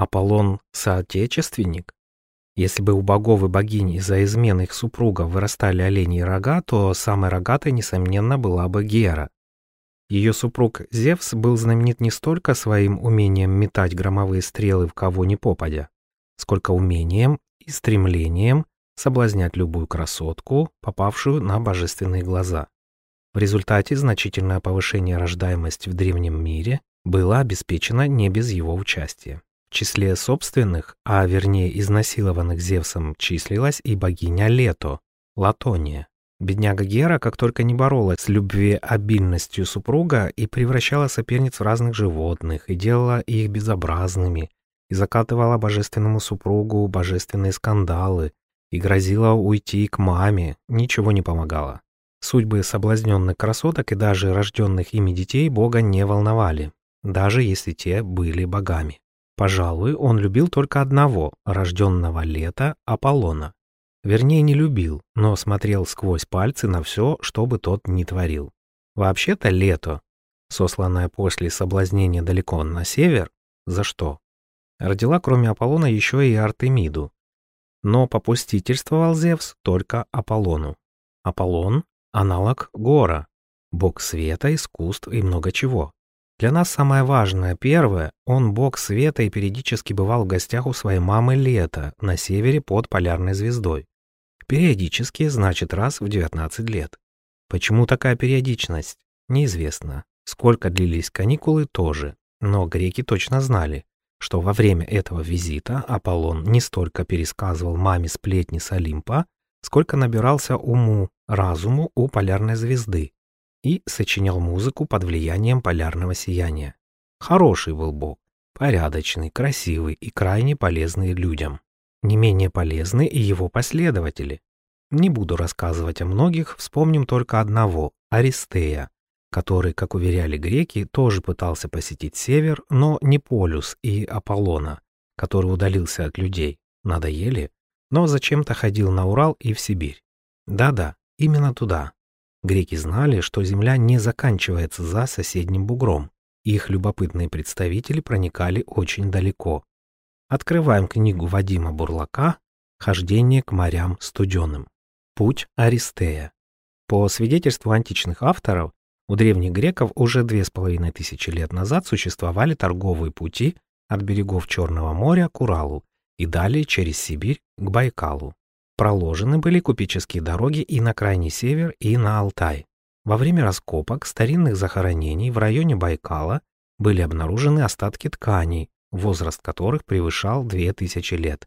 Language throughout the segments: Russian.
Аполлон — соотечественник? Если бы у богов и богинь из-за измен их супругов вырастали оленьи рога, то самой рогатой, несомненно, была бы Гера. Ее супруг Зевс был знаменит не столько своим умением метать громовые стрелы в кого ни попадя, сколько умением и стремлением соблазнять любую красотку, попавшую на божественные глаза. В результате значительное повышение рождаемости в древнем мире было обеспечено не без его участия. В числе собственных, а вернее изнасилованных Зевсом, числилась и богиня Лето, Латония. Бедняга Гера как только не боролась с любвеобильностью супруга и превращала соперниц в разных животных, и делала их безобразными, и закатывала божественному супругу божественные скандалы, и грозила уйти к маме, ничего не помогало. Судьбы соблазненных красоток и даже рожденных ими детей Бога не волновали, даже если те были богами. Пожалуй, он любил только одного, рожденного лета, Аполлона. Вернее, не любил, но смотрел сквозь пальцы на все, что бы тот ни творил. Вообще-то лето, сосланное после соблазнения далеко на север, за что? Родила кроме Аполлона еще и Артемиду. Но попустительствовал Зевс только Аполлону. Аполлон — аналог Гора, бог света, искусств и много чего. Для нас самое важное, первое, он бог света и периодически бывал в гостях у своей мамы Лето на севере под полярной звездой. Периодически значит раз в 19 лет. Почему такая периодичность? Неизвестно. Сколько длились каникулы тоже, но греки точно знали, что во время этого визита Аполлон не столько пересказывал маме сплетни с Олимпа, сколько набирался уму, разуму у полярной звезды, и сочинял музыку под влиянием полярного сияния. Хороший был бог, порядочный, красивый и крайне полезный людям. Не менее полезны и его последователи. Не буду рассказывать о многих, вспомним только одного – Аристея, который, как уверяли греки, тоже пытался посетить север, но не Полюс и Аполлона, который удалился от людей, надоели, но зачем-то ходил на Урал и в Сибирь. Да-да, именно туда, Греки знали, что Земля не заканчивается за соседним бугром. Их любопытные представители проникали очень далеко. Открываем книгу Вадима Бурлака «Хождение к морям студеным». Путь Аристея. По свидетельству античных авторов, у древних греков уже две с половиной тысячи лет назад существовали торговые пути от берегов Черного моря к Уралу и далее через Сибирь к Байкалу. Проложены были купеческие дороги и на крайний север, и на Алтай. Во время раскопок старинных захоронений в районе Байкала были обнаружены остатки тканей, возраст которых превышал 2000 лет.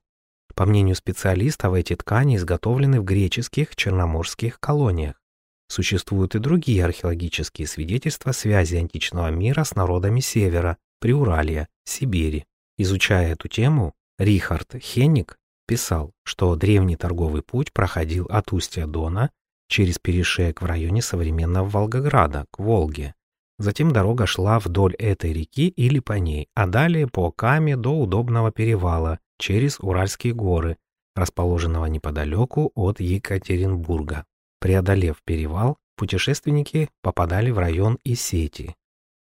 По мнению специалистов, эти ткани изготовлены в греческих черноморских колониях. Существуют и другие археологические свидетельства связи античного мира с народами Севера, Приуралья, Сибири. Изучая эту тему, Рихард Хенник писал, что древний торговый путь проходил от устья Дона через перешеек в районе современного Волгограда к Волге. Затем дорога шла вдоль этой реки или по ней, а далее по Каме до удобного перевала через Уральские горы, расположенного неподалеку от Екатеринбурга. Преодолев перевал, путешественники попадали в район Исети.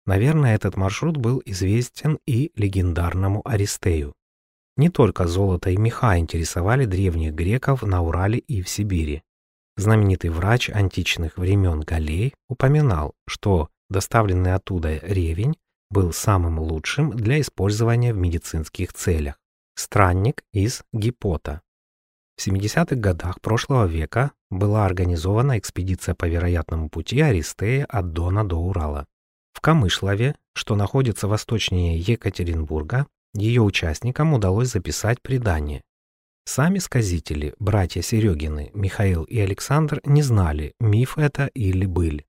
Наверное, этот маршрут был известен и легендарному Аристею. Не только золото и меха интересовали древних греков на Урале и в Сибири. Знаменитый врач античных времен Галей упоминал, что доставленный оттуда ревень был самым лучшим для использования в медицинских целях. Странник из Гипота. В 70-х годах прошлого века была организована экспедиция по вероятному пути Аристея от Дона до Урала. В Камышлове, что находится восточнее Екатеринбурга, ее участникам удалось записать предание. Сами сказители, братья Серегины, Михаил и Александр, не знали, миф это или быль.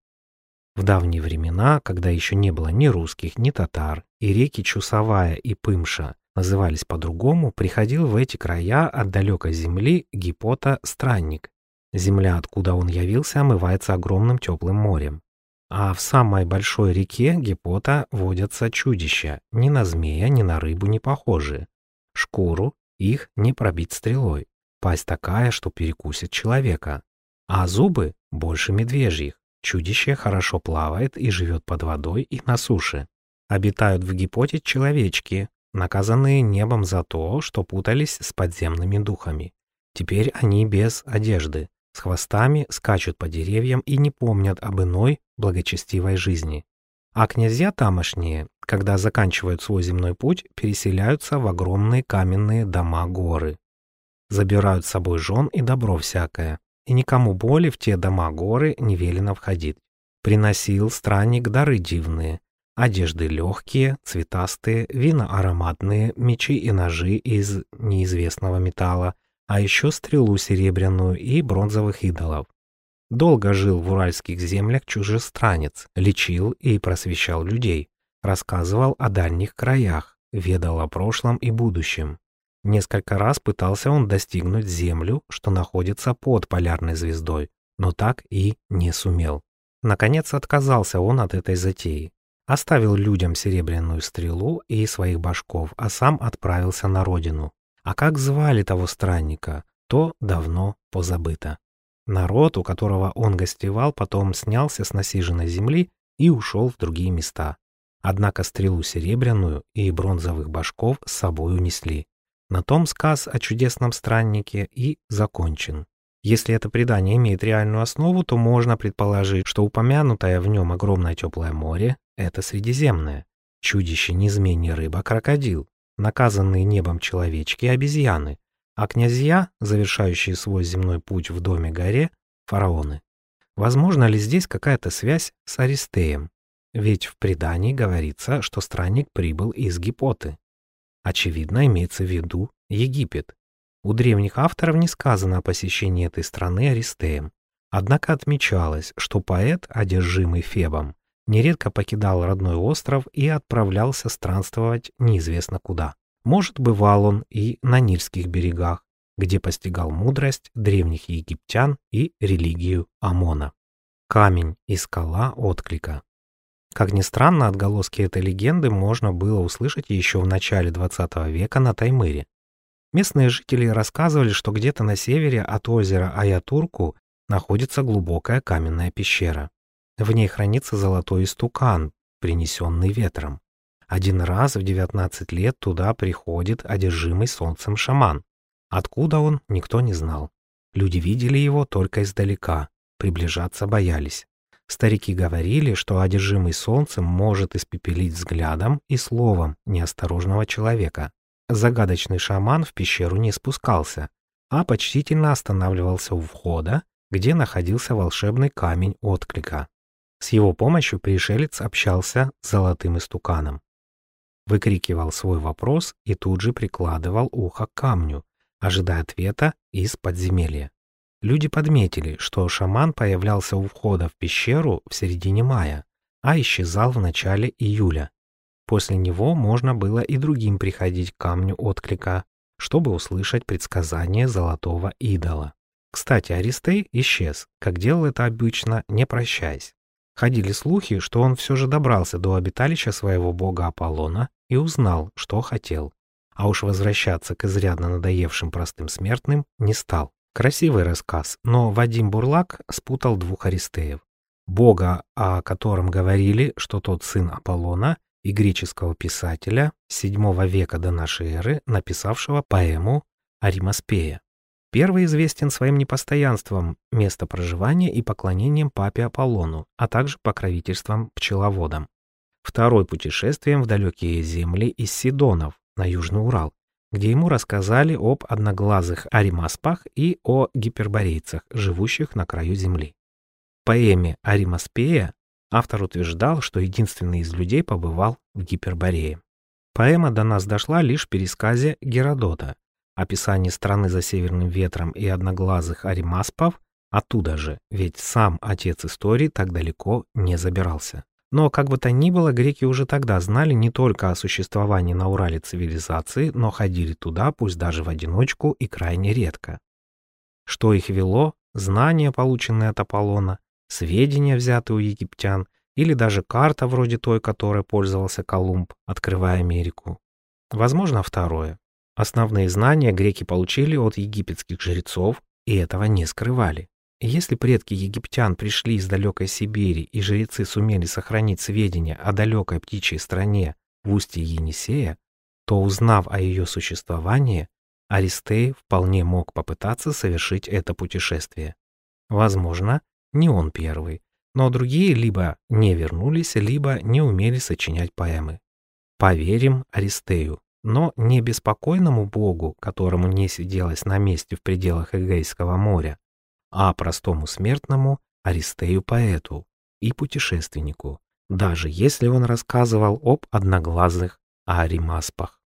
В давние времена, когда еще не было ни русских, ни татар, и реки Чусовая и Пымша назывались по-другому, приходил в эти края от далекой земли Гипота странник. Земля, откуда он явился, омывается огромным теплым морем. А в самой большой реке Гипота водятся чудища, ни на змея, ни на рыбу не похожие. Шкуру их не пробить стрелой, пасть такая, что перекусит человека. А зубы больше медвежьих. Чудище хорошо плавает и живет под водой и на суше. Обитают в Гипоте человечки, наказанные небом за то, что путались с подземными духами. Теперь они без одежды, с хвостами скачут по деревьям и не помнят об иной благочестивой жизни. А князья тамошние, когда заканчивают свой земной путь, переселяются в огромные каменные дома-горы. Забирают с собой жен и добро всякое, и никому более в те дома-горы не велено входить. Приносил странник дары дивные, одежды легкие, цветастые, вина ароматные, мечи и ножи из неизвестного металла, а еще стрелу серебряную и бронзовых идолов. Долго жил в уральских землях чужестранец, лечил и просвещал людей, рассказывал о дальних краях, ведал о прошлом и будущем. Несколько раз пытался он достигнуть Землю, что находится под полярной звездой, но так и не сумел. Наконец отказался он от этой затеи. Оставил людям серебряную стрелу и своих башков, а сам отправился на родину. А как звали того странника, то давно позабыто. Народ, у которого он гостевал, потом снялся с насиженной земли и ушел в другие места. Однако стрелу серебряную и бронзовых башков с собой унесли. На том сказ о чудесном страннике и закончен. Если это предание имеет реальную основу, то можно предположить, что упомянутое в нем огромное теплое море — это Средиземное. Чудище низменнее рыба-крокодил, наказанные небом человечки и обезьяны, а князья, завершающие свой земной путь в доме-горе, фараоны. Возможно ли здесь какая-то связь с Аристеем? Ведь в предании говорится, что странник прибыл из Гипоты. Очевидно, имеется в виду Египет. У древних авторов не сказано о посещении этой страны Аристеем. Однако отмечалось, что поэт, одержимый Фебом, нередко покидал родной остров и отправлялся странствовать неизвестно куда. Может, бывал он и на Нильских берегах, где постигал мудрость древних египтян и религию Амона. Камень и скала отклика. Как ни странно, отголоски этой легенды можно было услышать еще в начале XX века на Таймыре. Местные жители рассказывали, что где-то на севере от озера Аятурку находится глубокая каменная пещера. В ней хранится золотой истукан, принесенный ветром. Один раз в 19 лет туда приходит одержимый солнцем шаман. Откуда он, никто не знал. Люди видели его только издалека, приближаться боялись. Старики говорили, что одержимый солнцем может испепелить взглядом и словом неосторожного человека. Загадочный шаман в пещеру не спускался, а почтительно останавливался у входа, где находился волшебный камень отклика. С его помощью пришелец общался с золотым истуканом. Выкрикивал свой вопрос и тут же прикладывал ухо к камню, ожидая ответа из подземелья. Люди подметили, что шаман появлялся у входа в пещеру в середине мая, а исчезал в начале июля. После него можно было и другим приходить к камню отклика, чтобы услышать предсказание золотого идола. Кстати, Аристей исчез, как делал это обычно, не прощаясь. Ходили слухи, что он все же добрался до обиталища своего бога Аполлона и узнал, что хотел. А уж возвращаться к изрядно надоевшим простым смертным не стал. Красивый рассказ, но Вадим Бурлак спутал двух Аристеев. Бога, о котором говорили, что тот сын Аполлона, и греческого писателя VII века до нашей эры, написавшего поэму Аримаспея. Первый известен своим непостоянством места проживания и поклонением папе Аполлону, а также покровительством пчеловодам. Второй путешествием в далекие земли из Сидонов на Южный Урал, где ему рассказали об одноглазых аримаспах и о гиперборейцах, живущих на краю Земли. В поэме «Аримаспея» автор утверждал, что единственный из людей побывал в Гиперборее. Поэма до нас дошла лишь в пересказе Геродота, Описание страны за северным ветром и одноглазых аримаспов оттуда же, ведь сам отец истории так далеко не забирался. Но, как бы то ни было, греки уже тогда знали не только о существовании на Урале цивилизации, но ходили туда, пусть даже в одиночку и крайне редко. Что их вело, знания, полученные от Аполлона, сведения, взятые у египтян, или даже карта вроде той, которой пользовался Колумб, открывая Америку. Возможно, второе. Основные знания греки получили от египетских жрецов и этого не скрывали. Если предки египтян пришли из далекой Сибири и жрецы сумели сохранить сведения о далекой птичьей стране в устье Енисея, то узнав о ее существовании, Аристей вполне мог попытаться совершить это путешествие. Возможно, не он первый, но другие либо не вернулись, либо не умели сочинять поэмы. Поверим Аристею, но не беспокойному богу, которому не сиделось на месте в пределах Эгейского моря, а простому смертному Аристею-поэту и путешественнику, даже если он рассказывал об одноглазых Аримаспах.